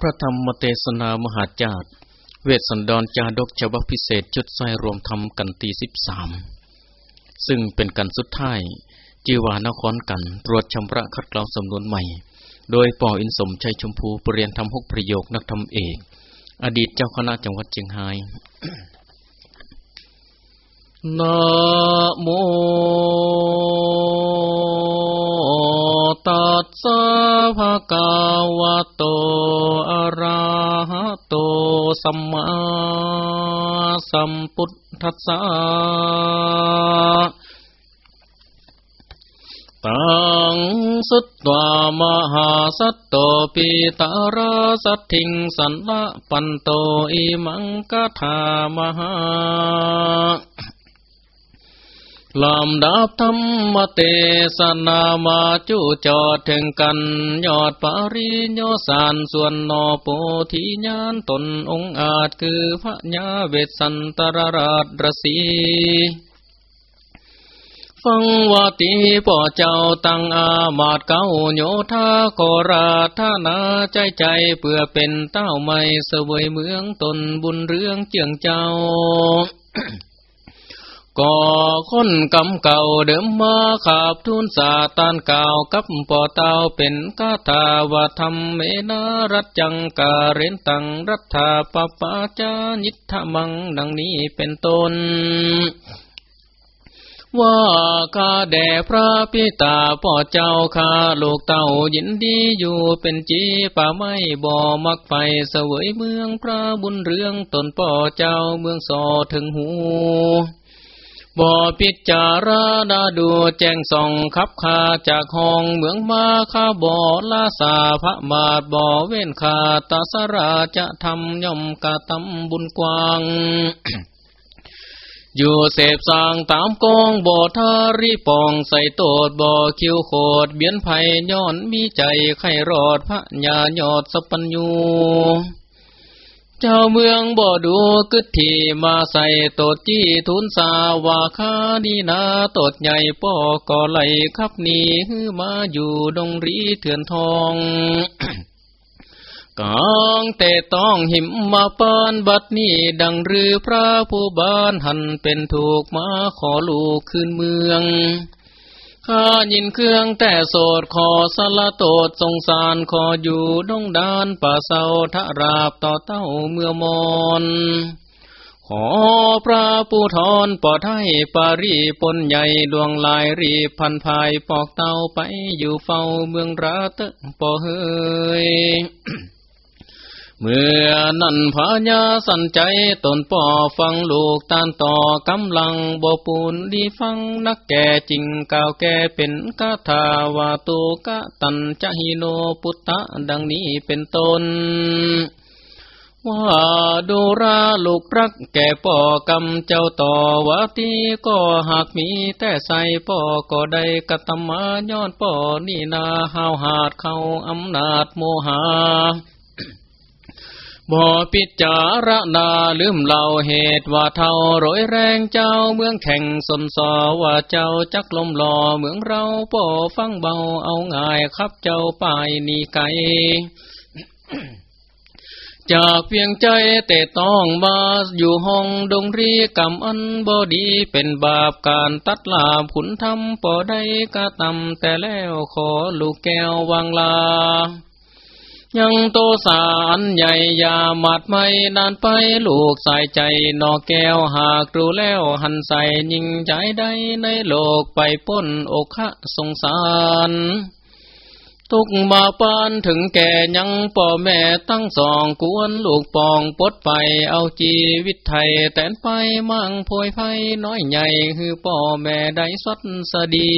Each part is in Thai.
พระธรรมเทศนามหาจารย์เวสสันดรจาดกฉบับพิเศษจุดใส่รวมธรรมกันตีสิบสามซึ่งเป็นกันสุดท้ายจีวานครกันตรวจชำระคัดกรองสำนวนใหม่ โดยปออินสมชัยชมพูปรเรียนทำหกประโยคนักธรรมเอก อดีตเจ้าคณะจังหวัดเชียงรายนะโม ตัสสะภะคะวะโต อะระหะโต สัมมาสัมพุทธัสสะตังสุตตามหาสัตโตปิตาราสัตถิงสันละปันโตอิมังกะธามหา ลำดับธรรมเตสนามาจูจอดถึงกัน ยอดปาริโยสานส่วนนอโปธิญาณตนองอาจคือพระญาเวสันตรราชรสีฟังวาตีป่อเจ้าตั้งอามาตเก้าโยธาโกราธานาใจใจเพื่อเป็นเต้าไม่เสวยเมืองตนบุญเรื่องเจียงเจ้า ก่อคนกำเก่าเดิมมาขาบทุนสาตานเก่ากับปอเตาเป็นกาตาวาธรรมเมนารัจจังกาเรนตังรัฐาปปาจานิทะมังดังนี้เป็นต้นว่าข้าแด่พระพิตาพ่อเจ้าข้าลูกเต่ายินดีอยู่เป็นจีป่าไม่บ่อมักไฟเสวยเมืองพระบุญเรืองตนพ่อเจ้าเมืองสอถึงหู บ่พิจารณาดูแจ้งส่องขับคาจากห้องเมืองมาข้าบ่อลาสาพระบาทบ่อเว้นขาตาสราจะทำย่อมกะตำบุญกว้างอยู่เสพสางตามกองบ่อทารีปองใส่โตดบ่อคิวโคดเบียนไผ่ย้อนมีใจไข่รอดพระญายอดสปัญญู เจ้าเมืองบ่ดูกึดที่มาใส่ตดจี้ทุนสาวาคาดีนาตดใหญ่ป่อก่อไหลขับหนีฮือมาอยู่ดงรีเถื่อนทองกองแต่ต้องหิมมาปานบัดนี้ดังรือพระผู้บานหันเป็นถูกมาขอลูกคืนเมือง ข้ายินเครื่องแต่โสดขอสละโตดสงสารขออยู่ดงดานป่าเศร้าทะราบต่อเต้าเมื่อมอนขอพระผู้ทอนปอดให้ปารีปนใหญ่ดวงลายรีพันภายปอกเต้าไปอยู่เฝ้าเมืองราตปอเฮย เมื่อนั้นพญาสันใจตนป่อฟังลูกตานต่อกำลังบปูนดีฟังนักแก่จริงกาวแก่เป็นกาถาวาตุกะตันจะฮิโนพุตตะดังนี้เป็นต้นว่าดูราลูกรักแก่ป่อกำเจ้าต่อวาตีก็หากมีแต่ใส่ป่อก็ได้กตมาย้อนป่อนี่นาหาวหาดเข้าอำนาจโมหา บ่ปิจารณาลืมเล่าเหตุว่าเท่าร้อยแรงเจ้าเมืองแข่งสมสอว่าเจ้าจักลมหล่อเมืองเราป่อฟังเบาเอาง่ายครับเจ้าไปนี่ไกจากเพียงใจแต่ต้องมาอยู่ห้องดงรีกรรมอันบอดีเป็นบาปการตัดลาบขุนทำปอได้กะตำแต่แล้วขอลูกแก้ววางลา ยังโตสารใหญ่ยาหมัดไม่นานไปลูกใส่ใจนอแก้วหากรู้แล้วหันใส่ยิงใจได้ในโลกไปป้นอกะสงสารทุกมาปานถึงแก่ยังป่อแม่ตั้งสองกวนลูกปองปดไปเอาจีวิตไทยแตนไปมั่งพวยไฟน้อยใหญ่คือป่อแม่ได้สัดสดี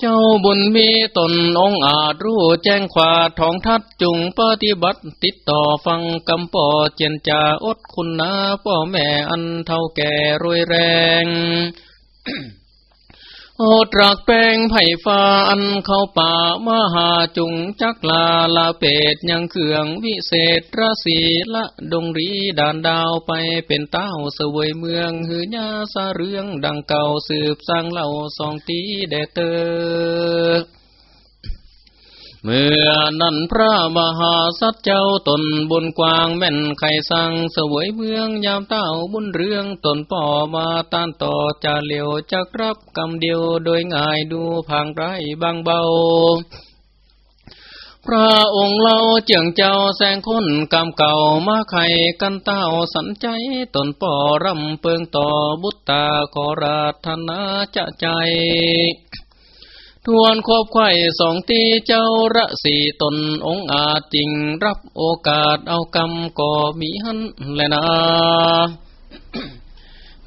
เจ้าบุญมีตนองอาจรู้แจ้งขวาทองทัดจุงปฏิบัติติดต่อฟังกำปอเจนจาอดคุณนาพ่อแม่อันเท่าแก่รวยแรง โอตรักแป้งไผ่ฟ้าอันเข้าป่ามหาจุงจักลาลาเป็ดยังเขื่องวิเศษราศีละดงรีด่านดาวไปเป็นเต้าเสวยเมืองหือยาสะเรื่องดังเก่าสืบสร้างเล่าสองตีเดเตอ เมื่อนั้นพระมหาสัจเจ้าตนบุญกวางแม่นไข่สังสวยเมืองยามเต้าบุญเรื่องตนป่อมาต้านต่อจะเหลียวจะรับกำเดียวโดยง่ายดูพังไรบางเบาพระองค์เราเจียงเจ้าแสงคนกำเก่ามาไข่กันเต้าสันใจตนป่อรำเปิงต่อบุตตาขอราธนาจะใจ ทวนควบไข่สองตีเจ้าระสีตนองอาจจริงรับโอกาสเอากรรมก่อมีหันแลนะ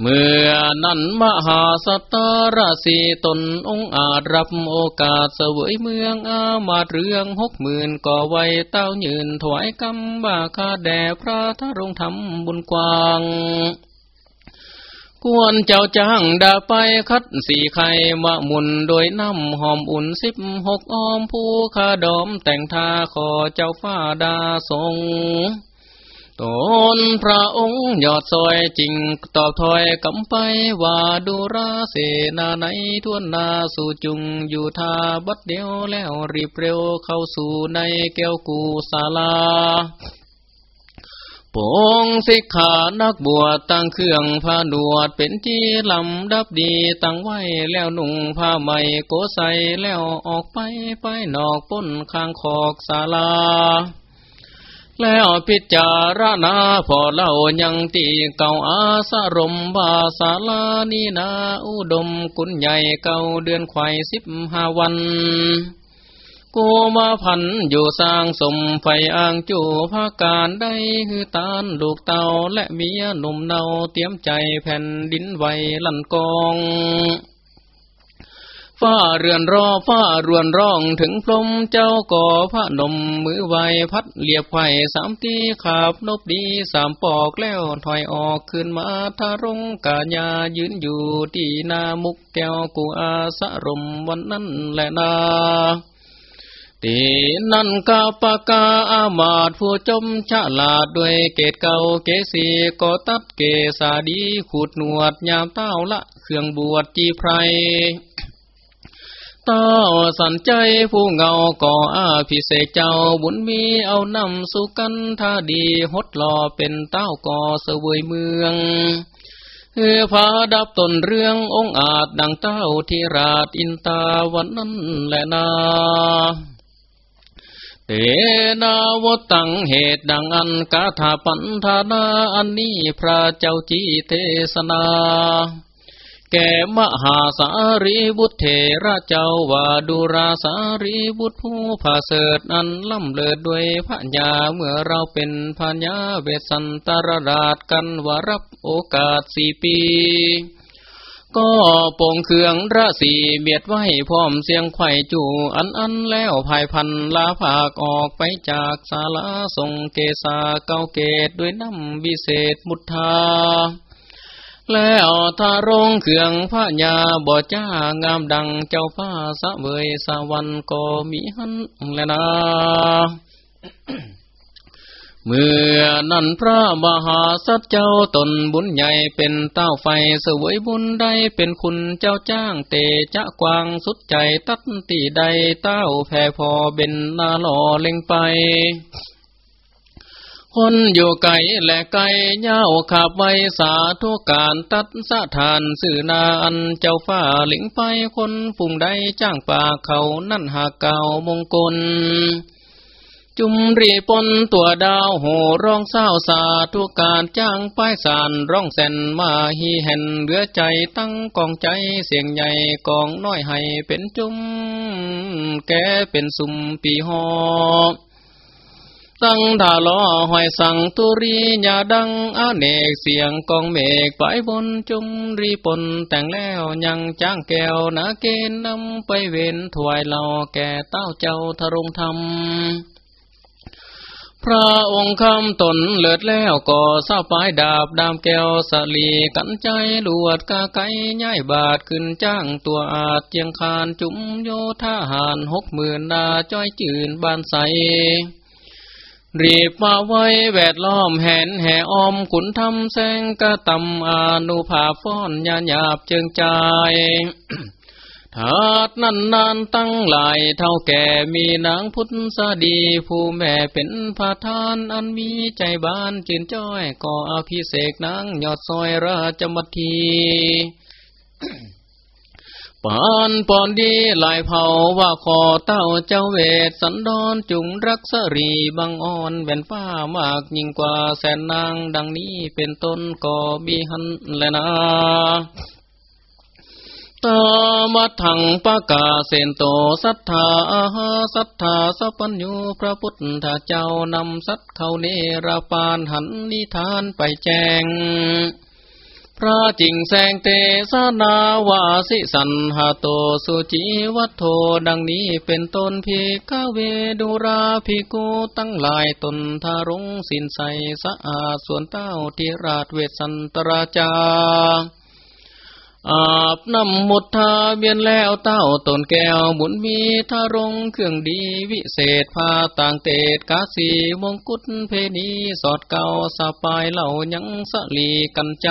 เมื่อนั้นมหาสตาราศีตนองอาจรับโอกาสเสวยเมืองอามาเรื่องหกหมื่นก่อไว้เต้ายืนถวายกรรมบาคาแด่พระทรงธรรมบุญกว้าง กวนเจ้าจ้างดาไปคัดสี่ไข่มะมุนโดยน้ำหอมอุ่นสิบหกอ้อมผู้คาดอมแต่งทาขอเจ้าฟ้าดาทรงตนพระองค์ยอดซอยจริงตอบถอยกำไปว่าดูราเสนาในทวนนาสู่จุงอยู่ทาบัดเดียวแล้วรีบเร็วเข้าสู่ในแก้วกูศาลา ปงสิกขานักบวชตั้งเครื่องผ้าหนวดเป็นที่ลำดับดีตั้งไว้แล้วนุ่งผ้าใหม่โกใส่แล้วออกไปไปนอกป้นข้างขอกศาลา แล้วพิจารณาพอเล่ายังตีเก่าอาสรมบาศาลานีนาอุดมกุญใหญ่เก่าเดือนไข่สิบห้าวัน กูมาพันอยู่สร้างสมไฟอ่างจูภาการได้คือตานลูกเต่าและเมียหนุ่มเนาเตรียมใจแผ่นดินไวลั่นกองฟ้าเรือนรอฟ้ารวนร้องถึงพรมเจ้าก่อพระนมมือไวพัดเลียบไข่สามตีขาบนบดีสามปอกแล้วถอยออกขึ้นมาทารงกาญายืนอยู่ที่นามุกแก้วกูอาสรมวันนั้นแหละนา ตีนันกาปกาอามาตผู้จมฉลาดด้วยเกตเก่าเกสีก็ตัดเกสาดีขูดหนวดยามเต้าละเครื่องบวชจีไพรเต้าสันใจผู้เงาก่ออาพิเศษเจ้าบุญมีเอานำสุกันท่าดีหดหล่อเป็นเต้าก่อเสวยเมืองเฮือพาดับตนเรื่ององอาจดังเต้าที่ราชอินตาวันนั้นแหละนา เตนาวตังเหตุดังอันกาถาปันธานาอันนี้พระเจ้าจีเทศนา แก่มหาสารีบุตรเถระเจ้าวาดุราสารีบุตรผู้ผาเสดอันล่ำเลิศด้วยพระญาเมื่อเราเป็นพญาเวสันตรราชกันวารับโอกาสสี่ปี ก็ปงเครื่องระสีเบียดไว้พร้อมเสียงไข่จูอันอันแล้วภายพันลาภาคออกไปจากศาลาทรงเกษาเกาเกตด้วยน้ำวิเศษมุทาแล้วทารงเครื่องพระญาบ่จ้างามดังเจ้าฟ้าสะเวยสวรรค์ก็มีหันแลนะ เมื่อนั้นพระมหาสัจเจ้าตนบุญใหญ่เป็นเต้าไฟเสวยบุญได้เป็นคุณเจ้าจ้างเตจะกวางสุดใจตัดตีใดเต้าแผ่พอเป็นนาหล่อเล็งไปคนอยู่ไกลและไกลเย้าขับไว้สาธุการตัดสะทานสื่อนาอันเจ้าฟ้าหลิงไปคนฝุ่งใดจ้างป่าเขานั่นหากเก่ามงคล จุมรีปนตัวดาวโหร้องเศร้าสาทุกการจ้างป้ายสารร้องแสนมาฮีเห็นเหลือใจตั้งกองใจเสียงใหญ่กองน้อยให้เป็นจุมแกเป็นสุมปีหอตั้งถาล้อหอยสั่งตุรียาดังอาเนกเสียงกองเมฆไปบนจุมรีปนแต่งแล้วยังจ้างแก้วนาเกณฑ์นำไปเวนถวายเหล่าแก่เต้าเจ้าทรงธรรม พระองค์คำตนเลิดแล้วก่อซาปายดาบดามแก้วสลีกันใจลวดกาไก่ย่ายบาทขึ้นจ้างตัวอาจเจียงคานจุมโยธาหารหกหมื่นนาจ้อยจืนบานใส รีบมาไว้แวดล้อมแหนแห่ออมขุนทำแสงกะตำอานุภาฟ้อนยาหยาบเจิงใจ ถาดนันนานตั้งหลายเท่าแก่มีนางพุทธสดี ผู้แม่เป็นพาทานอันมีใจบานจืนจ้อยก่ออภิเษกนางยอดซอยราชมัทีปานปอนดีหลายเผาว่าขอเต้าเจ้าเวทสันดอนจุงรักสรีบังอ่อนแว่นฟ้ามากยิ่งกว่าแสนนางดังนี้เป็นต้นก็มีหันและนะ ตามัทังปะกาเสนโตสัทธาอาหาสัทธาสัพพัญญูพระพุทธเจ้านำสัตเขาเนรปานหันนิทานไปแจง พระจิงแสงเตสนาวาสิสันหาโตสุจิวัตโทดังนี้เป็นต้นพิกเวดุราภิกูตั้งหลายตนทารุงสินใสสะอาดส่วนเต้าทิราชเวสันตราจา อาบน้ำมุดทาเบียนแล้วเต้าตนแก้วบุญมีทารงเครื่องดีวิเศษพาต่างเตดกาสีมงกุฎเพนีสอดเก่าสปายเหล่ายังสลีกันใจ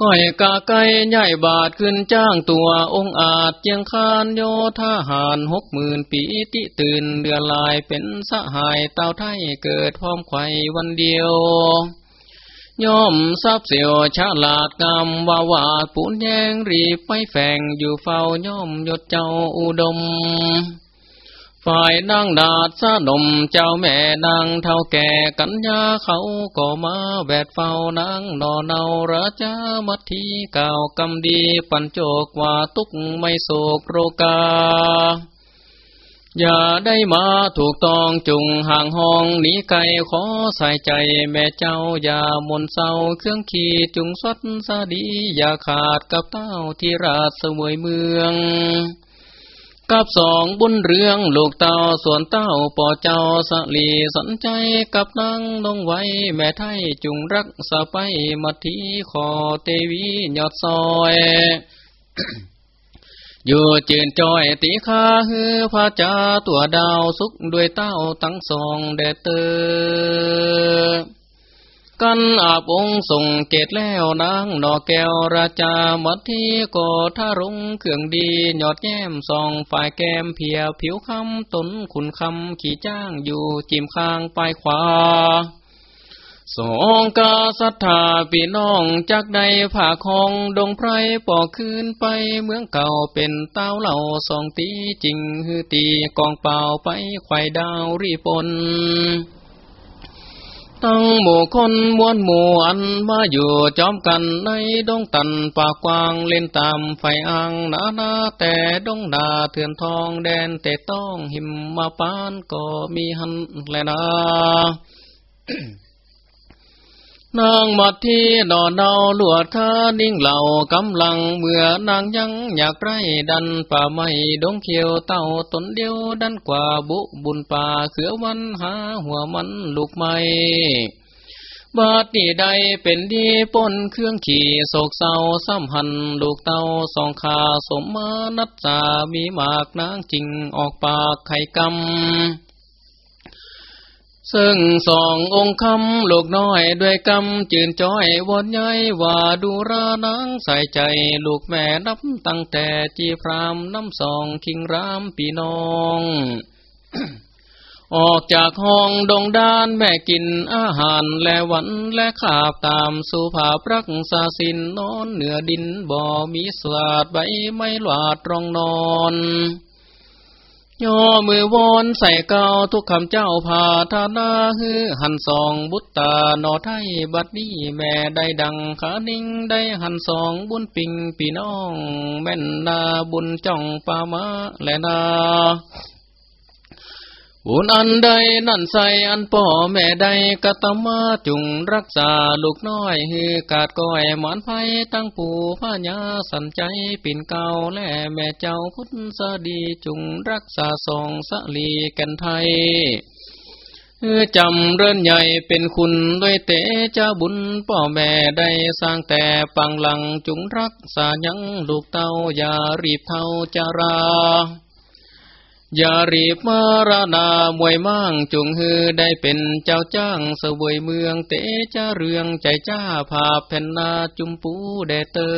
ก้อยกาไก่ใหญ่บาทขึ้นจ้างตัวองอาจเจียงคานโยธาหารหกหมื่นปีติตื่นเดือนลายเป็นสหายเต้าไทยเกิดพร้อมไข่วันเดียว ย่อมทรัพย์เสียวฉลาดกำว่าวาดปูนแยงรีบไปแฝงอยู่เฝ้าย่อมยศเจ้าอุดม ฝ่ายนางดาดสะนมเจ้าแม่นางเท่าแก่กัญญาเขาก็มาแบดเฝ้านางนอเนาราชามัทีเก่ากำดีปัญโจกว่าตุกไม่โศกโรกา อย่าได้มาถูกต้องจุงห่างห้องหนีไกลขอใส่ใจแม่เจ้าอย่ามนเศร้าเครื่องขีจุงสดสดี อย่าขาดกับเต้าที่ราชสวยเมือง กับสองบุญเรื่องลูกเต้าส่วนเต้าป่อเจ้าสลีสนใจกับนางนงไว้ แม่ไทยจุงรักสะไปมาทีขอเตวียอดซอย อยู่จืนจอยตีขาฮือพระจาตัวดาวสุกด้วยเต้าตั้งสองเดเตอกันอาบองส่งเกตแล้วนางนอแก้วราชามัททีก็ทารุงเครื่องดีหยอดแย้มสองฝ่ายแก้มเพียผิวคำตนขุนคำขี่จ้างอยู่จิมข้างปลายขวา สองกาสัทธาพี่น้องจากใดผ่าคองดงไพรปอกคืนไปเมืองเก่าเป็นเต้าเหล่าสองตีจริงฮือตีกองเปล่าไปไข่ดาวรีปนตั้งหมู่คนมวนหมู่อันมาอยู่จอมกันในดงตันปากกว้างเล่นตามไฟอ่างนานาแต่ดงดาเถื่อนทองแดนเตต้องหิมมาปานก็มีหันแลนะ นางมัดที่ดอเนาลวดคานิ่งเหล่ากำลังเมื่อนางยังอยากไรดันป่าไม่ดงเขียวเต่าตนเดียวดันกว่าบุบุญป่าเขือวันหาหัวมันลูกไม่บาดนี่ใดเป็นดีป้นเครื่องขี่โศกเศร้าซ้ำหันลูกเต่าสองขาสมมานัดสามีหมากนางจริงออกปากไข่กำ ซึ่งสององค์คำลูกน้อยด้วยกำจืนจ้อยวนใหญ่ว่าดูรานังใส่ใจลูกแม่นับตั้งแต่จีพรามน้ำสองคิงรามปีน้อง ออกจากห้องดงด้านแม่กินอาหารและวันและขาบตามสุภาพรักษาสินนอนเหนือดินบ่มีสวาดใบไม่หลาดรองนอน ย่อมือวอนใส่เกาทุกคำเจ้าพาธานาฮือหันสองบุตตานอไทยบัดนี้แม่ได้ดังขานิ่งได้หันสองบุญปิงปีน้อง แม่นนาบุญจ้องปามาและนา บุญอันใดนั่นใส่อันป่อแม่ใดกตมาจุงรักษาลูกน้อยฮือกาดก้อยหมอนไผ่ตั้งปู่พญาสันใจปิ่นเก่าและแม่เจ้าพุทธสดีจุงรักษาสองสลีกันไทยจำเรื่นใหญ่เป็นคุณด้วยเตจ้าบุญพ่อแม่ได้สร้างแต่ปังหลังจุงรักษายังลูกเต้าอย่ารีบเท่าจารา อย่ารีบมารณามวยมั่งจงฮือได้เป็นเจ้าจ้างเสวยเมืองเตจ้าเรืองใจจ้าภาพแผ่นนาจุมปูเดเตอ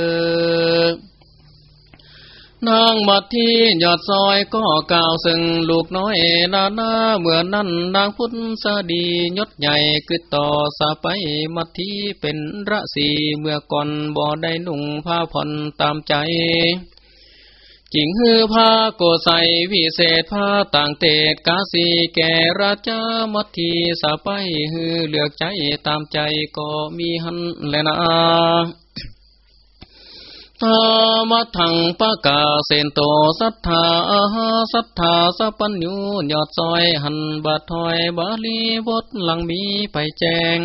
นางมัดที่ยอดซอยก็กล่าวซึ่งลูกน้อยนานาเมื่อนั้นนางพุทธสดียศใหญ่กึดต่อสาไปมัดที่เป็นระสีเมื่อก่อนบ่ได้นุ่งผ้าผ่อนตามใจ จิงฮือผ้าโกใสวิเศษผ้าต่างเตดกาสีแก่ราชามัททีสาไปฮือเลือกใจตามใจก็มีหันแลนะธรรมทังปะกาเซนโตสัทธาอาหาสัทธาสปัญญูยอดซอยหันบาทอยบาลีบทหลังมีไปแจง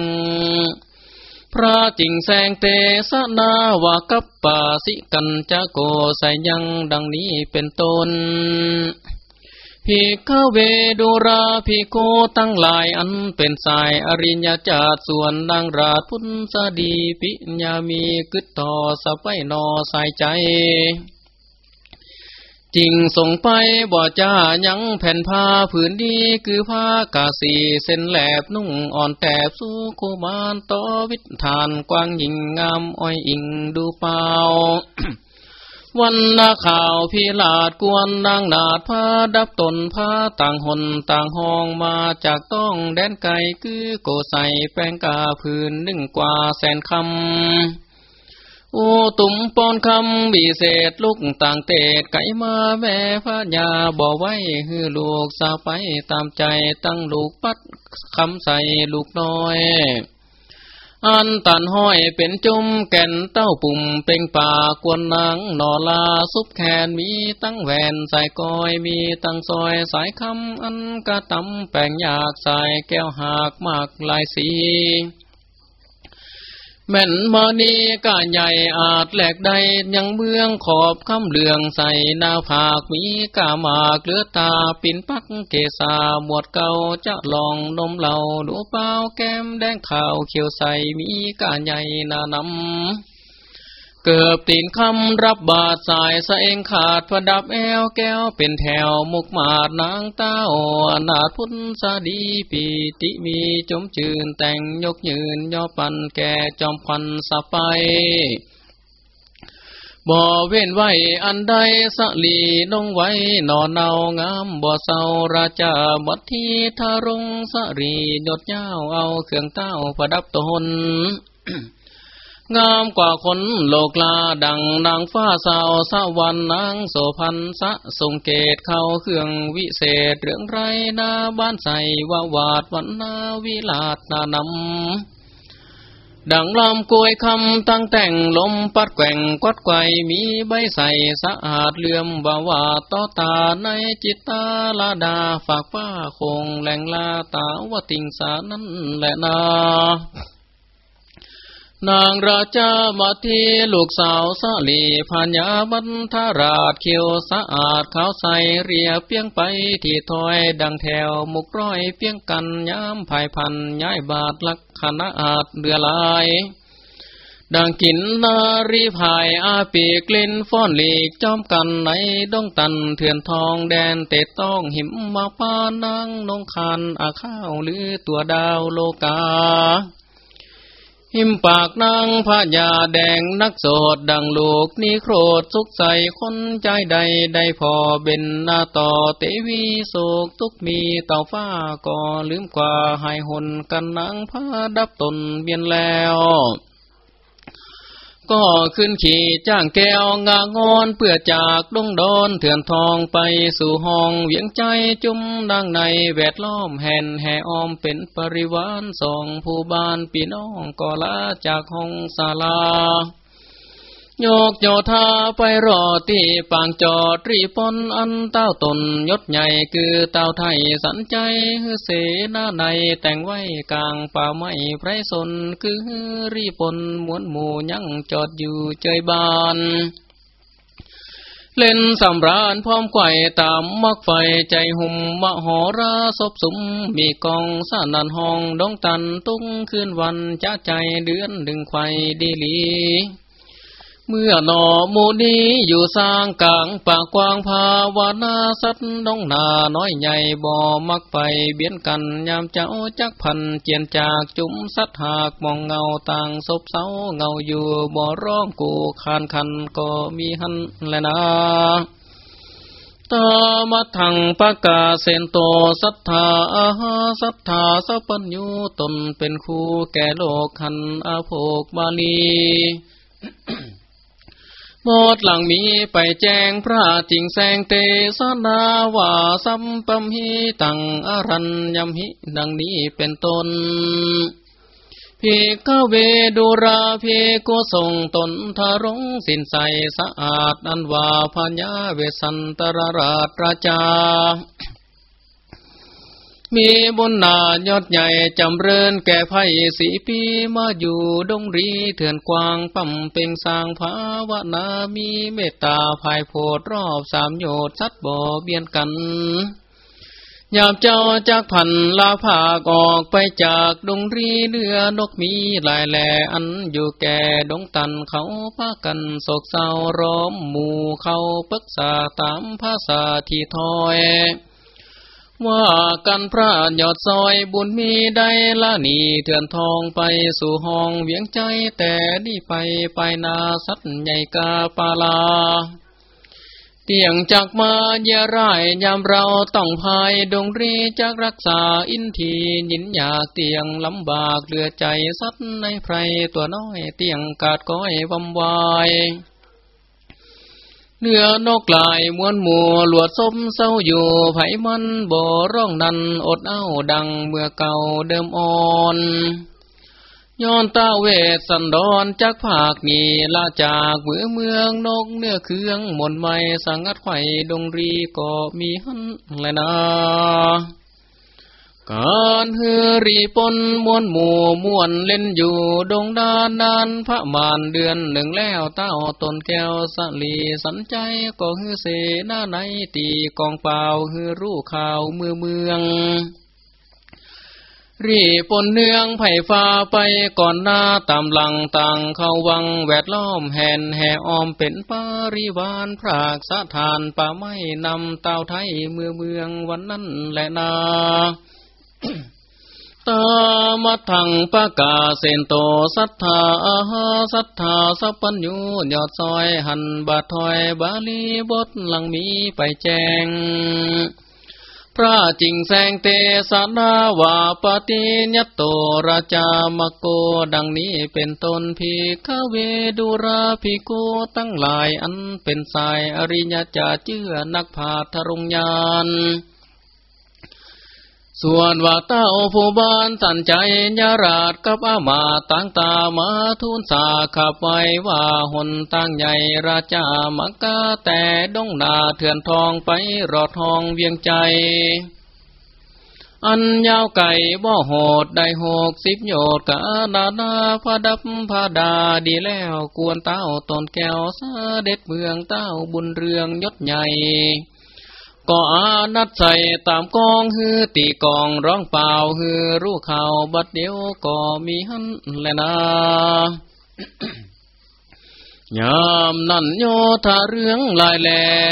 พระจิงแสงเตสนาวากับปาสิกันจะโกใสยังดังนี้เป็นต้นพิกเวดุราพิโกตั้งหลายอันเป็นสายอริญญาจาตส่วนนางราชพุทธดีปิญญามีกึดต่อสะไปนอสายใจ จริงส่งไปบ่จ้ายังแผ่นผ้าผืนดีคือผ้ากาสีเส้นแหลบนุ่งอ่อนแตบสู้กุมารต่อวิถานกว้างหญิงงามอ้อยอิงดูเปล่าวันนาข่าวพิลาดกวนนางนาดผ้าดับตนผ้าต่างหนต่างห้องมาจากต้องแดนไกลคือโกใส่แป้งกาพื้นหนึ่งกว่าแสนคำ โอ้ตุ่มปอนคำบีเศษลูกต่างเตดไก่มาแม่พระยาบ่ไว้ฮือลูกสาไปตามใจตั้งลูกปัดคำใส่ลูกน้อย อันตันห้อยเป็นจุมแก่นเต้าปุ่มเป่งป่ากวนนางนอลาซุปแขนมีตั้งแหวนใส่กอยมีตั้งซอยสายคำอันกระตำแป้งยากใส่แก้วหากมากลายสี แม่นมานีกาใหญ่อาจแหลกใดยังเมืองขอบคำเหลืองใส่นาผากมีกาหมากเลือตาปินปักเกษาหมวดเก่าจะลองนมเหล่าดูเป้าแก้มแดงขาวเขียวใสมีกาใหญ่นานำ เกือบตีนคำรับบาดสายสะเองขาดประดับแอวแก้วเป็นแถวมุกมาดนางเต้าอนาพุทธสดีปีติมีจมจืนแต่งยกยืนย่อปันแก่จอมพันสะไปบ่เว้นไว้อันใดสลีนงไว้นอนเนางามบ่เศร้าราชาบัดทีทารงสรียดยาวเอาเครื่องเต้าประดับตน งามกว่าคนโลกลาดังนางฟ้าสาวสวรรค์นางโสพันสะทรงเกตเข้าเครื่องวิเศษเรื่องไรนาบ้านใสว่าวาดวันนาวิลาดนานำดังลำกวยคำตั้งแต่งลมปัดแกว่งกวัดไกวมีใบใสสะอาดเลื่อมบาวาต่อตาในจิตตาลาดาฝากฟ้าคงแหลงลาตาวติงสานั้นแหละนา นางราชามาทีลูกสาวสาลีพัญญาบรรทาราชเขียวสะอาดขาวใสเรียเพียงไปที่ถอยดังแถวมุกร้อยเพียงกันย้ำภายพันย้ายบาทลักขณะอาจเดือลาย ดังกินนารีภายอาปีกลิ่นฟ้อนหลีกจอมกันในดงตันเถื่อนทองแดนเตะต้องหิมมาปานังนงคันอาข้าวหรือตัวดาวโลกา หิมปากนางพระยาแดงนักโสดดังลูกนี่โครดสุกใสคนใจใดได้พอเบ็นนาต่อเตวีโศกทุกมีเต่าฟ้าก็ลืมกว่าหายหนกันนางพระดับตนเบียนแล้ว ก็ขึ้นขี่จ้างแก้วงางอนเพื่อจากดงดอนเถื่อนทองไปสู่ห้องเวียงใจจุ่มดังในแวดล้อมแห่นแห่ออมเป็นปริวานสองผู้บ้านปีน้องก็ลาจากห้องศาลา โยกโยธาไปรอที่ปางจอดรีปนอันเต้าตนยศใหญ่คือเต้าไทยสันใจเสนาในแต่งไว้กลางป่าไม้ไพรสนคือรีปนมวนหมู่ยังจอดอยู่เจยบานเล่นสำราญพร้อมไข่ตามมักไฟใจหุ่มมหอราศพสุม มีกองสานันห้องดงตันตุ้งคืนวันจ้าใจเดือนดึงไข่ดีลี เมื่อหนอมูนี้อยู่สร้างกลางปากกว้างภาวนาสัตว์น้องนาน้อยใหญ่บ่มักไปเบียนกันยามเจ้าจักพันเจียนจากจุมสัตหากมองเงาต่างศพเสาเงาอยู่บ่ร้องกูคานคันก็มีหันแลนะตามัทังปะกาเซนโตสัทธาอาหาสัทธาสัพญญูตนเป็นคู่แก่โลกขันอาโภกบาลี หมดหลังมีไปแจ้งพระจิงแสงเตสนาว่าสัมปมหิตังอรัญยมหิดังนี้เป็นต้นพีกเวดุราพีกส่งตนทารงสินใสสะอาดอันว่าพญาเวสันตรราชราจา มีบุญนายอดใหญ่จำเริญแก่ไพ่สีปีมาอยู่ดงรีเถื่อนกวางปั่มเป่งสางภาวนามีเมตตาภายโพดรอบสามโยดสัดบ่อเบียนกัน ยามเจ้าจากผันลาผากออกไปจากดงรีเรือนกมีหลายแหล่อันอยู่แก่ดงตันเขาพากันโศกเศร้าร้อมหมู่เขาปรึกษาตามภาษาที่ถอย ว่ากันพระยอดซอยบุญมีได้ละนีเถื่อนทองไปสู่ห้องเวียงใจแต่นี่ไปไปนาสัตใหญ่กาปาลา เตียงจากมาเยร่ายยามเราต้องพายดงรีจากรักษาอินทียินอยากเตียงลำบากเหลือใจสัตในไพรตัวน้อยเตียงกาดก้อยวำวาย เนื้อนกลายมวนหมัวหลวดสมเศร้าอยู่ไผมันบ่ร้องนันอดเอ้าดังเมื่อเก่าเดิมอ่อนย้อนตาเวทสันดอนจากภาคนี้ลาจากเมือเมืองนกเนื้อเครื่องหมนไม่สังัดไข่ดงรีก็มีหันเลยนะ การเฮรีปนมวนหมู่มวนเล่นอยู่ดงดานนานพระมานเดือนหนึ่งแล้วเต้าตนแก้วสลีสันใจก็ฮือเสนาในตีกองเปล่าฮือรู้ข่าวเมือเมืองรีปนเนืองไผ่ฟ้าไปก่อนหน้าตามหลังต่างเข้าวังแวดล้อมแห่นแห่ออมเป็นปาริวานพรากสะทานป่าไม้นำเต้าไทยเมือเมืองวันนั้นแหละนา ตามัทังปะกาเซนโตสัทธาอาหาสัทธาสัพพัญญูยอดซอยหันบาทอยบาลีบทหลังมีไปแจงพระจิงแสงเตสนาวาปฏิญโตราชามโกดังนี้เป็นตนพีคเวดุราภิโกตั้งหลายอันเป็นสายอริยจาเจือนักพาทรงยาน ส่วนว่าเต้าผู้บ้านสันใจยาราดกับอามาตั้งตามาทุนสาขับไว้ว่าหนตั้งใหญ่ราชามักกะแต่ดงนาเถื่อนทองไปรอดทองเวียงใจ อันยาวไก่บ่โหดได้หกสิบโยดกะนาดาพาดับพาดาดีแล้วกวนเต้าตนแก้วเสด็ดเมืองเต้าบุญเรืองยศใหญ่ ก็อานัดใส่ตามกองฮือตีกองร้องเปล่าฮือรู้ข่าวบัดเดียวก็มีหันแลนะยามนั่นโยธาเรื่องลายแล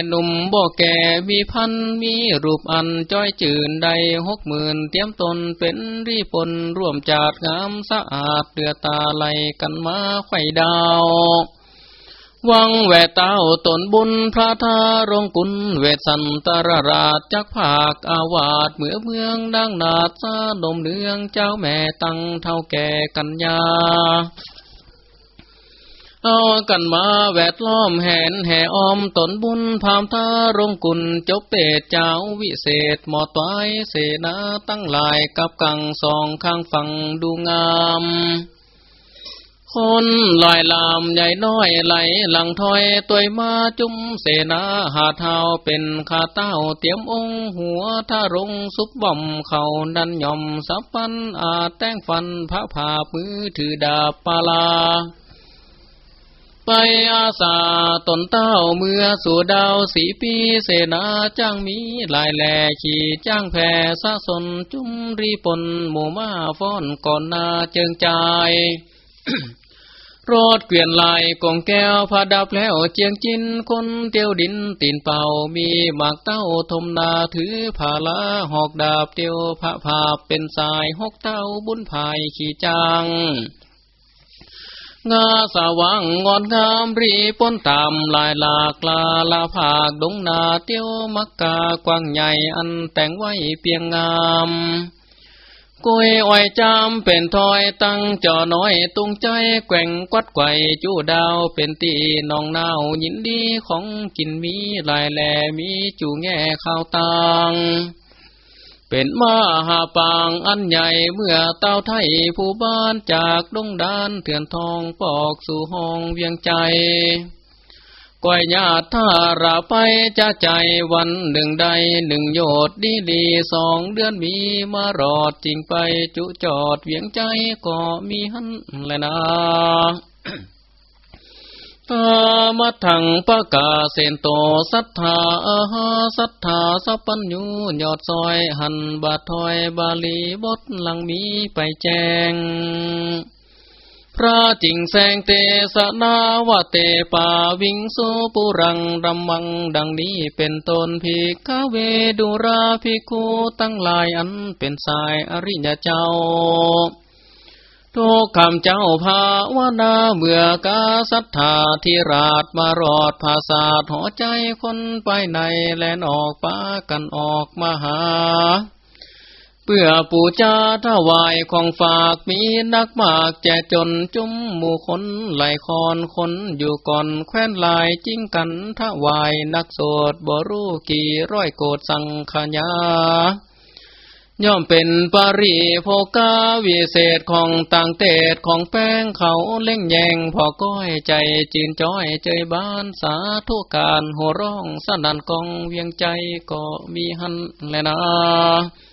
หนุ่มบ่แก่มีพันมีรูปอันจ้อยจืนใดหกหมื่นเตรียมตนเป็นรีปนร่วมจัดงามสะอาดเดือตาไหลกันมาไข่ดาว วังแวเต้าตนบุญพระธารงกุลเวสันตรราชจักภาคอาวาสเมื่อเมืองดังนาซาดมเนืองเจ้าแม่ตั้งเท่าแก่กัญญาเอากันมาแวดล้อมแหนแห่ออมตนบุญพามทารงกุลจบเปตเจ้าวิเศษหมอต้อยเสนาตั้งหลายกับกังสองข้างฝั่งดูงาม คนลอยลามใหญ่น้อยไหลหลังถอยตัวมาจุ้มเสนาหาเท้าเป็นขาเต้าเตรียมองหัวท่ารงสุบบ่มเขาดันย่อมสับปันอาแต้งฟันพระผามือถือดาบปาลาไปอาสาตนเต้าเมื่อสู่ดาวสีปีเสนาจ้างมีลายแหล่ขี่จ้างแผ่สะสนจุ้มรีปนหมู่มาฟ้อนก่อนนาเจิงใจ รอดเกวียนลายกองแก้วผาดับแล้วเจียงจินคนเตียวดินตีนเป่ามีหมากเต้าทมนาถือผาละหอกดาบเตียวพระภาพเป็นสายหกเต้าบุญภายขี่จางงาสว่างงอนงามรีป้นตามลายหลากลาลาภาคดงนาเตียวมักกากว้างใหญ่อันแต่งไว้เปียงงาม กุยอ้อยจามเป็นทอยตั้งจอน้อยตุงใจแกว่งกวัดไกวจูดาวเป็นตีนองนาวยินดีของกินมีลายแหลมีจูแง่ข้าวตังเป็นมาหาปางอันใหญ่เมื่อเต้าไทยผู้บ้านจากดงดานเถื่อนทองปอกสู่ห้องเวียงใจ ก้อยญาติถ้าราไปจะใจวันหนึ่งใดหนึ่งโยดดีดีสองเดือนมีมารอดจริงไปจุจอดเวียงใจก็มีหันแลยนะตามัทังปะกาเสนโตสัทธาอาหาสัทธาสัปัญญูยอดซอยหันบาทอยบาลีบทหลังมีไปแจง ระจิงแสงเตสนาวะเตปาวิงสุปุรังรัมมังดังนี้เป็นตนภิกขเวดุราภิกขุตั้งหลายอันเป็นสายอริยเจ้าทุกคำเจ้าภาวนาเมื่อกาสัทธาที่ราชมารอดภาษาหอใจคนไปในแลนออกปากันออกมาหา พื่อปู่จาถวายของฝากมีนักมากแจจนจุ้มหมู่คนไหลคอนคนอยู่ก่อนแคว้นลายจิ้งกันถวายนักโสดบรู้กี่ร้อยโกดสังขญาย่อมเป็นปริโภกาวิเศษของต่างเตดของแป้งเขาเล่งแยงพอก้อยใจจีนจ้อยเจยบ้านสาธุการหัวร้องสนันกองเวียงใจก็มีหันแลนะ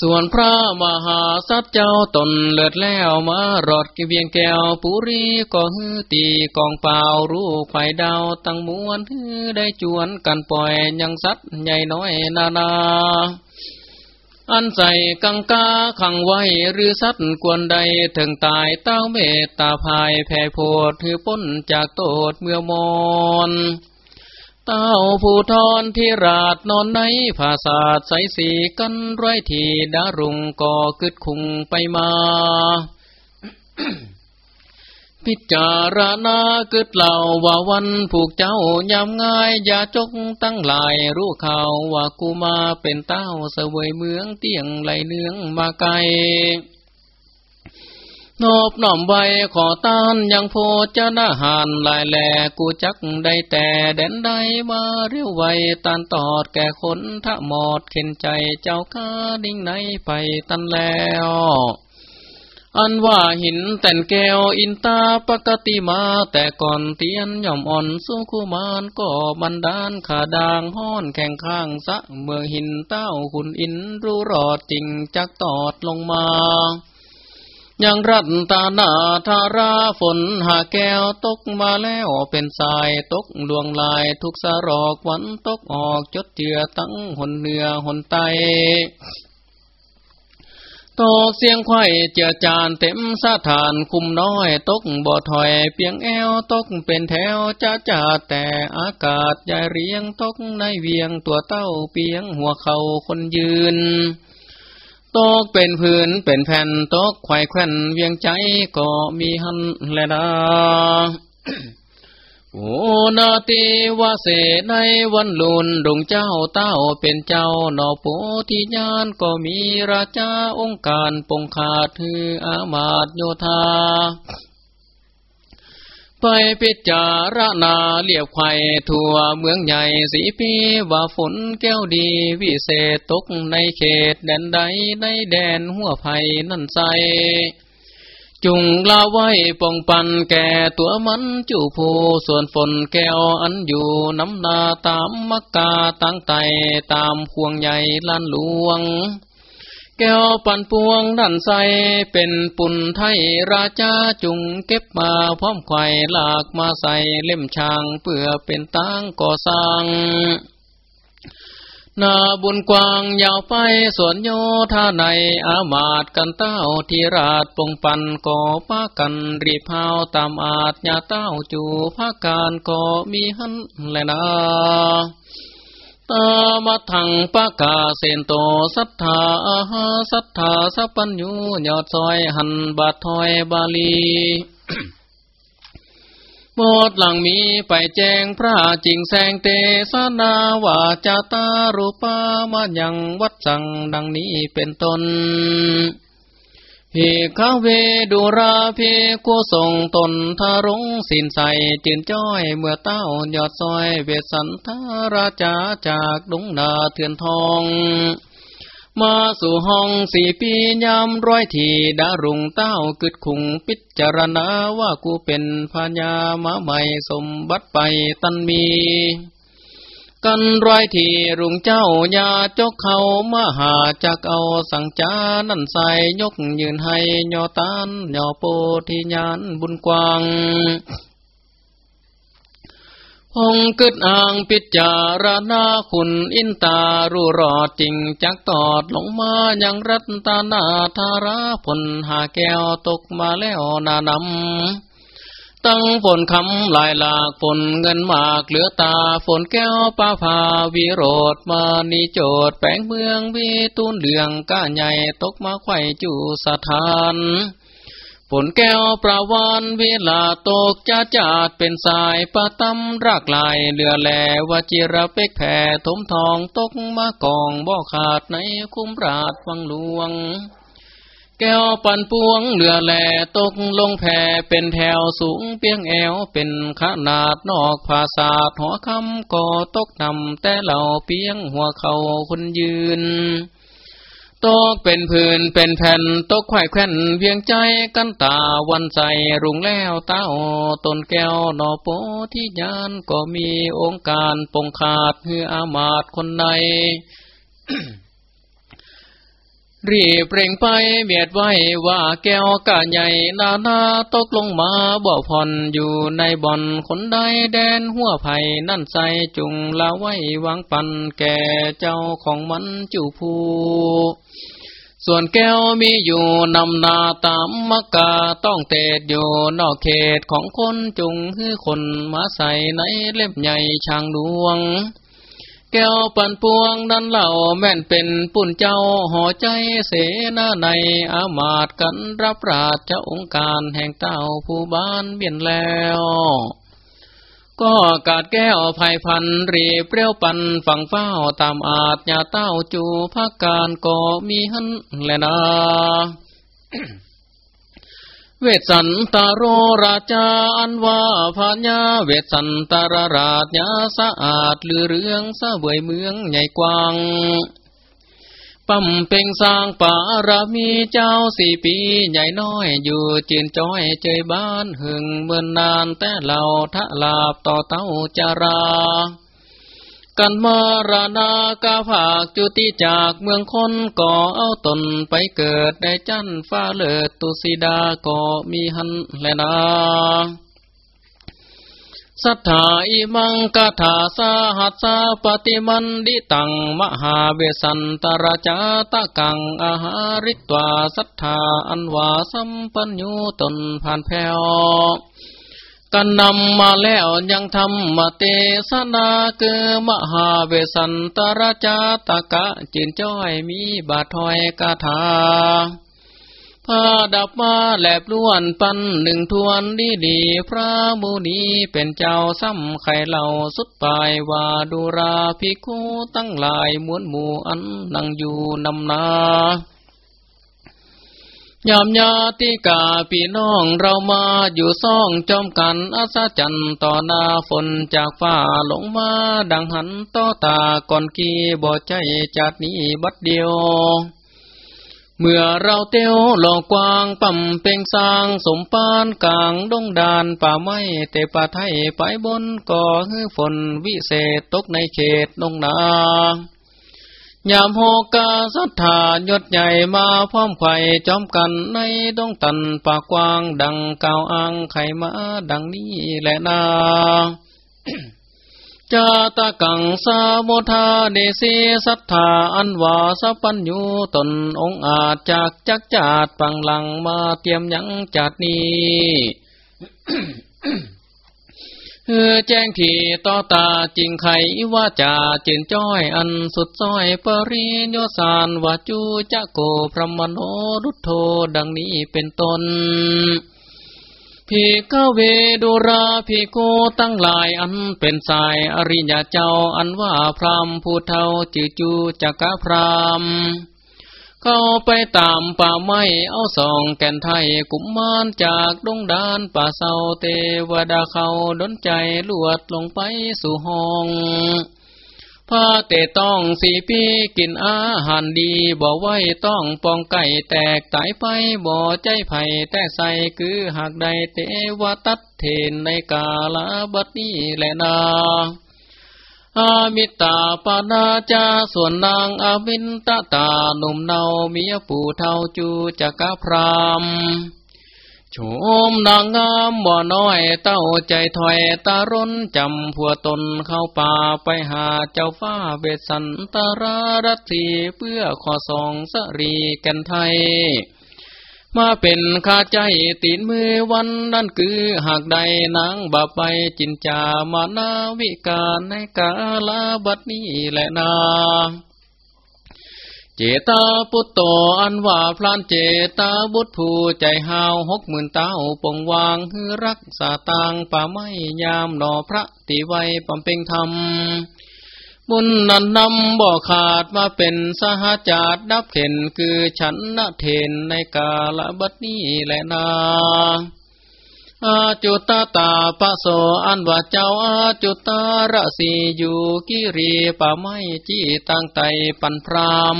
ส่วนพระมหาสัตเจ้าตนเลิดแล้วมารอดกิเวียงแก้วปุรีก็ฮือตีกองเปล่ารู้ไฟดาวตั้งมวนฮือได้จวนกันปล่อยยังสัตใหญ่น้อยนานา อันใส่กังกาขังไว้หรือสัตว์กวนใดถึงตายเต้าเมตตาภายแผ่โพดถือป้นจากโตดเมื่อมอน เต้าผู้ทอนที่ราดนอนในภาษาใสสีกันไรทีดารุงก่อกึดคุงไปมา พิจารณากึดเหล่าว่าวันผูกเจ้ายามง่าย อย่าจกตั้งหลายรู้ข่าวว่ากูมาเป็นเต้าเสวยเมืองเตียงไหลเนื้องมาไกล นอบน้อมไว้ขอต้านยังโพจะนาหานลายแหลกูจักได้แต่แดนใดมาเรียวไวตานตอดแก่คนทะหมอดเข็นใจเจ้าข้าดิ่งไหนไปตันแล้วอันว่าหินแต่นแก้วอินตาปกติมาแต่ก่อนเตียนย่อมอ่อนสู้คูมานก็บันดาลขาดางห้อนแข่งข้างสะเมื่อหินเต้าขุนอินรู้รอดจริงจักตอดลงมา ยังรัตตานาธาราฝนหาแก้วตกมาแล้วเป็นสายตกดวงลายทุกสรอกวันตกออกจดเจือตั้งหนเหนือหนไตตกเสียงไข่เจือจานเต็มสะฐานคุมน้อยตกบ่อถอยเปียงแอวตกเป็นแถวจ้าจ่าแต่อากาศใหญ่เรียงตกในเวียงตัวเต้าเปียงหัวเข่าคนยืน ตกเป็นพื้นเป็นแผ่นตกไข่แขวนเวียงใจก็มีหันแลดาโอนาติวาเสในวันลุนดงเจ้าเต้าเป็นเจ้าหนอโปธิญาณก็มีราชาองค์การปงขาดถืออามาตโยธา ไปพิจารณาเลียบไข่ทั่วเมืองใหญ่สีปีว่าฝนแก้วดีวิเศษตกในเขตแดนใดในแดนหัวไผ่นั่นใสจุงลาไว้ป้องปันแก่ตัวมันจูผู้ส่วนฝนแก้วอันอยู่น้ำนาตามมักกาตั้งไตตามพวงใหญ่ล้านหลวง แก้วปันปวงดันใสเป็นปุ่นไทยราชาจุงเก็บมาพร้อมไข่หลากมาใส่เล่มช่างเพื่อเป็นตั้งก่อสร้างนาบุญกว้างยาวไปสวนโยธาในอามาตกันเต้าทีราชปงปันก่อป้ากันรีพาวตามอาจญาเต้าจูภาการก่อมีหันแลนา ตามาทังปะกาเซนโตสัทธาอาหาสัทธาสัพปัญญูยอดซอยหันบาทถอยบาลีหมดหลังมีไปแจ้งพระจิงแสงเตสนาวาจาตารูปามายังวัดสังดังนี้เป็นต้น พิกเวดูราเพกุส่งตนทารงสินใสจืนจ้อยเมื่อเต้ายอดซอยเวสันทาราชาจากดงนาเถือนทอง มาสู่ห้องสี่ปียามร้อยทีดารุงเต้ากึดคุงพิจารณาว่ากูเป็นพญามาใหม่สมบัติไปตันมี กันร้อยทีรุงเจ้ายาจกเขามาหาจากเอาสังจานั่นใส่ยกยืนให้ยอตานยอโปธิญานบุญกวางพงกึดอ่างปิจารณาคุณอินตารู้รอดจริงจักตอดลงมายังรัตตานาธาราผลหาแก้วตกมาแล้วนานำ ตั้งฝนคำลายหลากฝนเงินมากเหลือตาฝนแก้วป้าพาวิโรธมานีโจดแปงเมืองวีตูนเหลืองก้าใหญ่ตกมาไข่จูสถานฝนแก้วประวานเวลาตกจะจาดเป็นสายปะตำรากลายเหลือแหลวจิระเป็กแผ่ถมทองตกมากองบ่อขาดในคุ้มราดวังหลวง แก้วปันปวงเหลือแหลตกลงแผ่เป็นแถวสูงเปียงแอวเป็นขนาดนอกภาษาหัวคำก่อตกนำแต่เหล่าเปียงหัวเขาคนยืน ตกเป็นพื้นเป็นแผ่นตกไข่แขวนเพียงใจกันตาวันใจรุงแล้วเต้าต้นแก้วนอโปที่ยานก็มีองค์การปงขาดเฮืออามาตคนใน รีบเร่งไปเบียดไว้ว่าแก้วกะใหญ่นานาตกลงมาบ่อผ่อนอยู่ในบ่อนคนใดแดนหัวไผ่นั่นใสจุงลาไว้วางปันแก่เจ้าของมันจูผูส่วนแก้วมีอยู่นำนาตามมักกาต้องเตดอยู่นอกเขตของคนจุงคือคนมาใส่ในเล็บใหญ่ช่างดวง แก้วปันปวงนั้นเล่าแม่นเป็นปุ่นเจ้าห่อใจเสนาในอามาตกันรับราชองค์การแห่งเต้าผู้บ้านเบียนแล้ว ก็กาดแก้วภัยพันรีเปรี้ยวปันฝังเฝ้าตามอาจยาเต้าจูพักการก็มีหันแลนา เวสันตารโรราชาอันว่าพญาเวสันตารราชญาสะอาดลือเรื่องสะเวยเมืองใหญ่กว้างปั๊มเป่งสร้างป่ารามีเจ้าสี่ปีใหญ่น้อยอยู่จีนจ้อยเจยบ้านหึงเมือนนานแต่เหล่าทะลาบต่อเต้าจารา กันมารานากาภาคจุติจากเมืองคนก่อเอาตนไปเกิดในจันฟ้าเลิศตุสิดาก็มีหันแลนาสัทธาอิมังกถาสาหัสสาปฏิมันดิตังมหาเวสันตราจาตะกังอาหาริตวาสัทธาอันวาสัมปัญญูตนผ่านแผ่ว กันนำมาแล้วยังทำมาเตสนาเกือมหาเวสันตราจาตกะจินจ้อยมีบาทอยกาถาพาดับมาแหลบล้วนปันหนึ่งทวนดีดีพระมูนีเป็นเจ้าซ้ำไข่เหล่าสุดปลายว่าดูราพิคูตั้งหลายมวนหมู่อันนั่งอยู่นำนา ยามญาติกาพี่น้องเรามาอยู่ซ่องจอมกันอาสาจันต่อหน้าฝนจากฟ้าลงมาดังหันต่อตาก่อนกี้บ่ใจจัดนี้บัดเดียว เมื่อเราเตียวหลอกกวางปั่มเป่งสร้างสมปานกลางดงดานป่าไม้เตป่าไทยไปบนก่อฮือฝนวิเศษตกในเขตดงนา ยามโหกาสัทธายศใหญ่มาพร้อมไข่จอมกันในดงตันปากกว้างดังกาวอังไข่มาดังนี้แหละนาจาตะกังสาโมทาเดสีสัทธาอันวาสปัญญูตนองอาจจากจักจาดปังหลังมาเตรียมยังจัดนี้ เออแจ้งทีต่อตาจริงไขว่าจะเจนจ้อยอันสุดจ้อยปริโยสานวาจูจะโกพระมโนรุโทดังนี้เป็นต้นพิกเวดุราพิโกตั้งหลายอันเป็นสายอริยเจ้าอันว่าพรามผู้เท่าจือจูจักกะพราม เข้าไปตามป่าไม้เอาสองแก่นไทยกุมมานจากดงดานป่าเศร้าเทวดาเขาดนใจลวดลงไปสู่ห้องพาเตต้องสี่ปีกินอาหารดีบ่ไว้ต้องปองไก่แตกตายไปบ่ใจไผ่แต่ใส่คือหากใดเตวตัดเทนในกาลบัดนี้แหละนา อามิตาปานาจาส่วนนางอามินตาตาหนุ่มเนาเมียปู่เท่าจูจักพรามชมนางงามบ่อน้อยเต้าใจถอยตาร้นจำผัวตนเข้าป่าไปหาเจ้าฟ้าเบสันตารารัตีเพื่อขอสองสรีกันไทย มาเป็นข้าใจตีนมือวันนั่นคือหากใดนางบาไปจินจามานาวิกาในกาลาบัดนี้แหละนาเจตาปุตโตอันว่าพลานเจตาบุตรผู้ใจหาวหกหมื่นเต้าปงวางฮือรักษาตางป่าไม้ยามหนอพระติไวปำเพ็งธรรม บุญนันนำบ่อขาดมาเป็นสหาจาดดับเข็นคือฉันนเทนในกาลบัดนี้แหละนาอาจุตาตาปะโสอันว่าเจ้าอาจุตาระสีอยู่กิรีป่าไม้จี้ตั้งไตปันพราม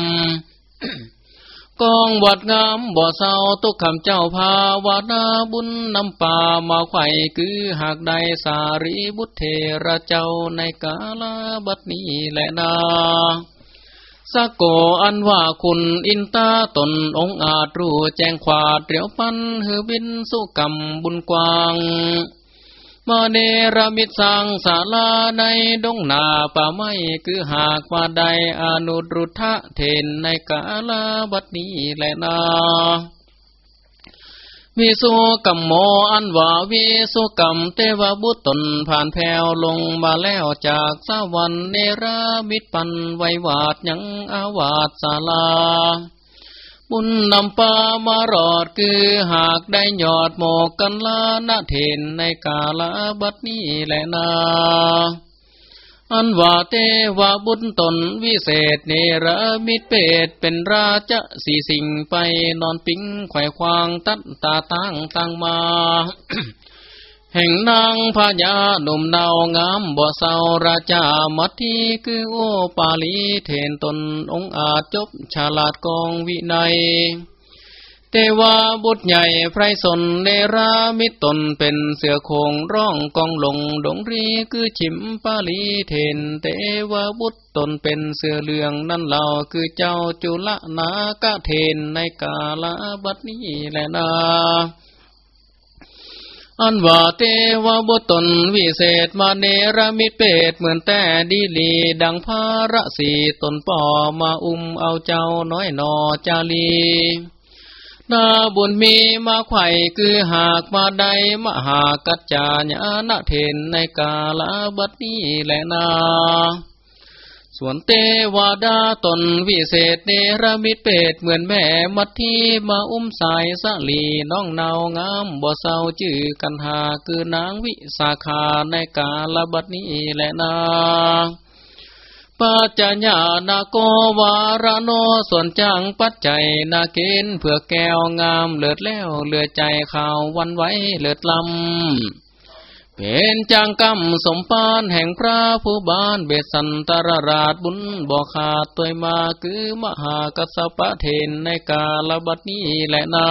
กองวัดงามบ่อเศร้าตุกคำเจ้าภาวนาบุญนำป่ามาไข่คือหากใดสารีบุตรเทระเจ้าในกาลบัดนี้แหละนาสะโกอันว่าคุณอินตาตนองอาจรู้แจ้งขวาดเรียวปันหือบินสุกรรมบุญกวาง มาเนรมิตสังสาลาในดงนาป่าไม้คือหากว่าใดอนุรุทธะเทนในกาลาบัดนี้แหละนาวิสุกัมโมอันว่าวิสุกัมเทวบุตรตนผ่านแผ่วลงมาแล้วจากสวรรค์เนรมิตรปันไววาดยังอาวาดสาลา บุญนำปามารอดคือหากได้ยอดหมอกกันลาณเทนในกาลบัดนี้แหละนา อันว่าเทวาบุญตนวิเศษเนรมิตเปตเป็นราชสีสิงไปนอนปิ้งไข่ควางตัดตาตั้งตั้งมา แห่งนางพญาหนุ่มดาวงามบ่เศร้าราชามัททีคือโอปาลีเทนตนองอาจจบฉลาดกองวินัย เทวาบุตรใหญ่ไพรสนเนรามิตนเป็นเสือโคงร้องกองลงดงรีคือชิมปาลีเทนเทวาบุตรตนเป็นเสือเหลืองนั่นเหล่าคือเจ้าจุลนากะเทนในกาลบัดนี้แหละนา อันว่าเทวบุตรนวิเศษมาเนรมิตเปตเหมือนแต่ดีลีดังพาระสีตนป่อมาอุ้มเอาเจ้าน้อยนอจาลีนาบุญมีมาไข่คือหากมาใดมหากัจจาญาณเทนในกาลบัดนี้แหละนา ส่วนเตวาดาตนวิเศษเนรมิตเปตเหมือนแม่มัททีมาอุ้มสายสลีน้องเนางามบ่เศร้าจื่อกันหาคือนางวิสาขาในกาลบัดนี้แหละนาปัจจญานาโกวารโนส่วนจังปัจจัยนาเกณฑ์เพื่อแก้วงามเลือดแล้วเลือดใจข่าววันไว้เลือดลำ เป็นจังกรรมสมปานแห่งพระผู้บานเบสันตรราชบุญบ่ขาดตัวมาคือมหากัสปะเทนในกาลบัดนี้แหละนา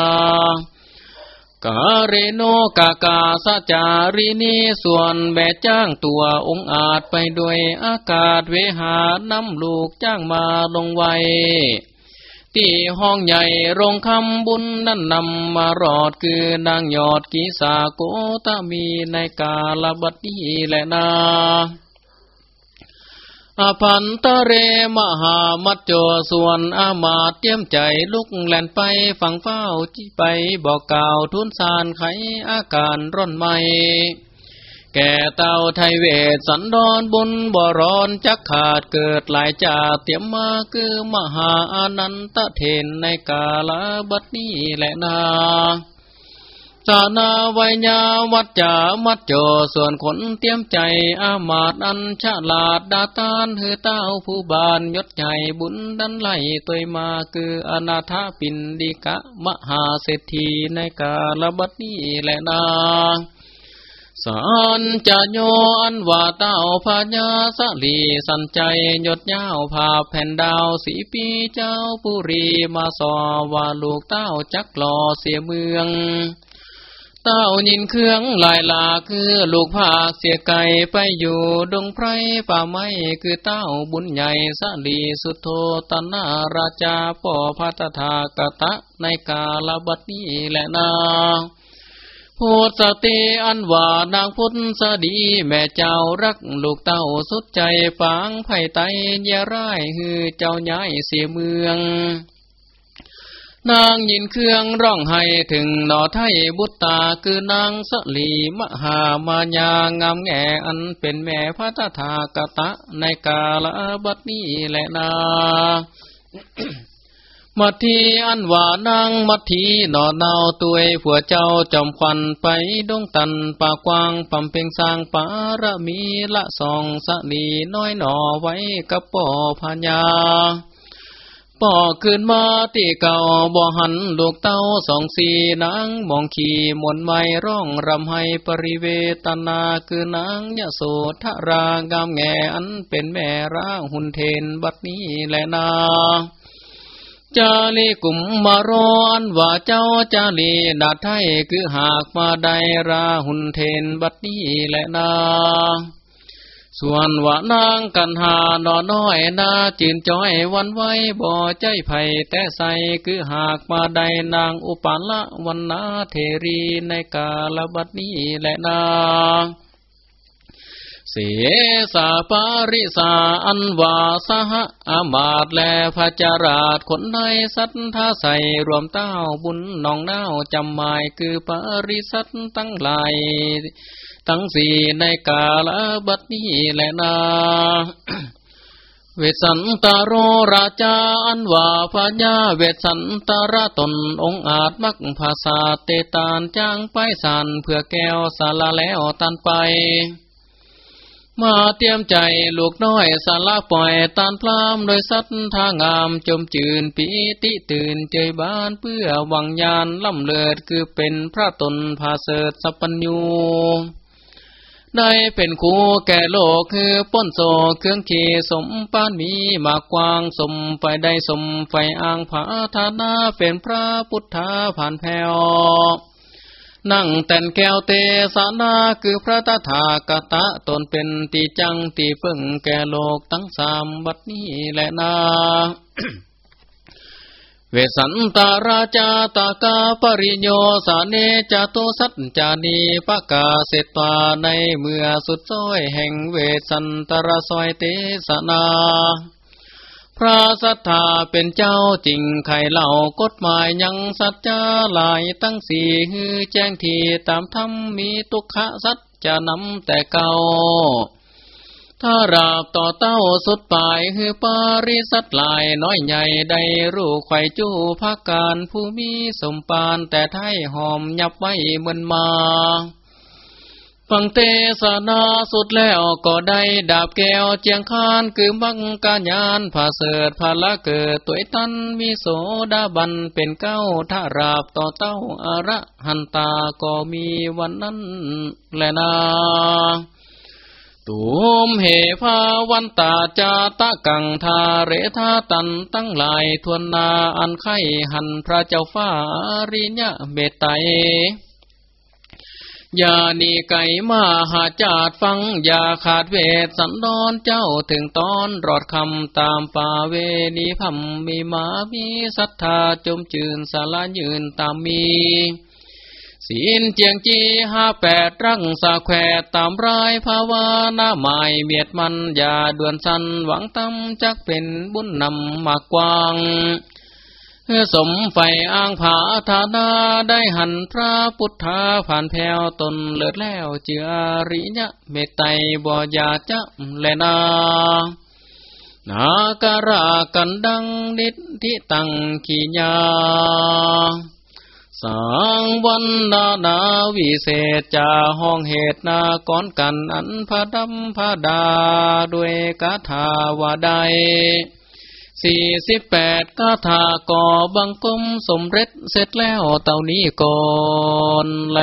กาเรโนกากาสจารีนีส่วนแม่จ้างตัวองอาจไปด้วยอากาศเวหานำลูกจ้างมาลงไว้ ที่ห้องใหญ่โรงคำบุญนั่นนำมารอดคือนางยอดกีสาโกตมีในกาลบัดนี้แหละนาอภันตเรมหามัจโจส่วนอามาเตรียมใจลุกแล่นไปฝั่งเฝ้าจีไปบอกกล่าวทุนสารไขอาการร่อนไม่ แก่เต่าไทยเวทสันดอนบุญบ่รอนจักขาดเกิดหลายจ่าเตรียมมาคือมหาอนันตเทนในกาลบัดนี้แหละนาสานาวิญญาวัจจามัดโจส่วนขนเตรียมใจอามาตอันฉลาดดาตานเฮือเต้าผู้บานยศใหญ่บุญดันไหลตัวมาคืออนาถปินดิกะ มหาเศรษฐีในกาลบัดนี้แหละนา สอนจะโยอันว่าเต้าพญาสลีสันใจยดยาวผาแผ่นดาวสีปีเจ้าปุรีมาสอว่าลูกเต้าจักหล่อเสียเมือง เต้ายินเครื่องลายลาคือลูกผาเสียไก่ไปอยู่ดงไพรป่าไม้คือเต้าบุญใหญ่สลีสุโธตนาราชาป่อพัตถากตะในกาลบัดนี้แหละนา พูดสติอันว่านางพุทธสดีแม่เจ้ารักลูกเต้าสุดใจฝังไผ่ไตเยร่ายฮือเจ้าย้ายเสียเมือง นางยินเครื่องร้องไห้ถึงหนอไทยบุตตาคือนางสลีมหามายางามแง่อันเป็นแม่พระตถากตะในกาลบัดนี้แหละนา มัทีอันว่านางมัทีหนอเนาตัวผัวเจ้าจอมควันไปดงตันป่ากว้างปำเพ็งสร้างปารมีละสองสนีน้อยหนอไว้กับป่อพญาป่อขึ้นมาตีเก่าบ่หันลูกเต้าสองสีนางมองขี่มวนไม่ร้องรำให้ปริเวตนาคือนางยโสธรางามแงอันเป็นแม่ร่างหุ่นเทนบัดนี้แลนา จาลีกุมมารอนว่าเจ้าจาลีดาไทยคือหากมาได้ราหุนเทนบัดนี้แหละนาส่วนว่านางกันหานอน้อยนาจินจ้อยวันไว้บ่ใจไผ่แต่ใสคือหากมาได้นางอุปาละวันนาเทรีในกาลบัดนี้แหละนาง เสสาปาริสาอันวาสหอามาตแลพระจาราชคนในสัทธาใสรวมเต้าบุญนองเน่าจำหมายคือปาริสัตตั้งหลายทั้งสี่ในกาลบัดนี้และนาเวสันตารโรราชาอันว่าพญาเวสันตาระตนองอาจมักภาษาเตตานจ้างไปสานเพื่อแก้วสาละแล้วตันไป มาเตรียมใจลูกน้อยสาระปล่อยตานพรามโดยสัตทางามจมจืนปีติตื่นเจยบานเพื่อวังยานล่ำเลิดคือเป็นพระตนภาเสดสัพปัญญูได้เป็นครูแก่โลกคือป้นโซเครื่องขีสมปานมีมากกวางสมไฟได้สมไฟอ่างผาธานาเป็นพระพุทธาผ่านแผ่ว นั่งแต่นแก้วเตสานาคือพระตถาคตะตนเป็นตีจังตีเพิ่งแก่โลกทั้งสามบัดนี้แหละนาเวสันตาราชาตากาปริโยสาเนจตุสัจจานีปะกาเสตวาในเมื่อสุดซ้อยแห่งเวสันตรซอยเตสนา พระสัทธาเป็นเจ้าจริงไข่เล่ากฎหมายยังสัจจะหลายตั้งสี่ฮือแจ้งทีตามธรรมมีตุกขะสัจจะนำแต่เก่าถ้าราบต่อเต้าสุดปลายคือปาริสัตลายน้อยใหญ่ได้รู้ไข่จู้พักการผู้มีสมปานแต่ไทยหอมยับไว้เหมือนมา ฟังเตสนาสุดแล้วก็ได้ดาบแก้วเจียงคานคือบังกาญานผาเสดผาละเกิดตัวตันมีโสดาบันเป็นเก้าถ้าราบต่อเต้าอาระหันตาก็มีวันนั้นแลนาตูมเหภาวันตาจาตะกังทาเรธาตันตั้งหลายทวนนาอันไข่หันพระเจ้าฟ้าริญะเบตไต อย่านีไก่มาหาจาดฟัง อย่าขาดเวทสันดอนเจ้าถึงตอนรอดคำตามป่าเวนีพัมมีมามีศรัทธาจมจืนสาลยืนตามมีศีลเจียงจีห้าแปดรังสาแควตามรายภาวนาหมายเบียดมัน อย่าด่วนสันหวังตั้มจักเป็นบุญนำมากกว้าง สมไฟอ้างผาธานาได้หันพระพุทธาผ่านแผวตนเลิศแล้วเจือริยะเมตไตบอยาจะแลนานาการากันดังนิดที่ตังขีญาสังวันนานาวิเศษจาห้องเหตุนาก้อนกันอันพระดำพระดาด้วยกาถาวาใด สี่สิบแปดกาถาก่อบังกมสมเร็จเสร็จแล้วเต่านี้ก่อนแล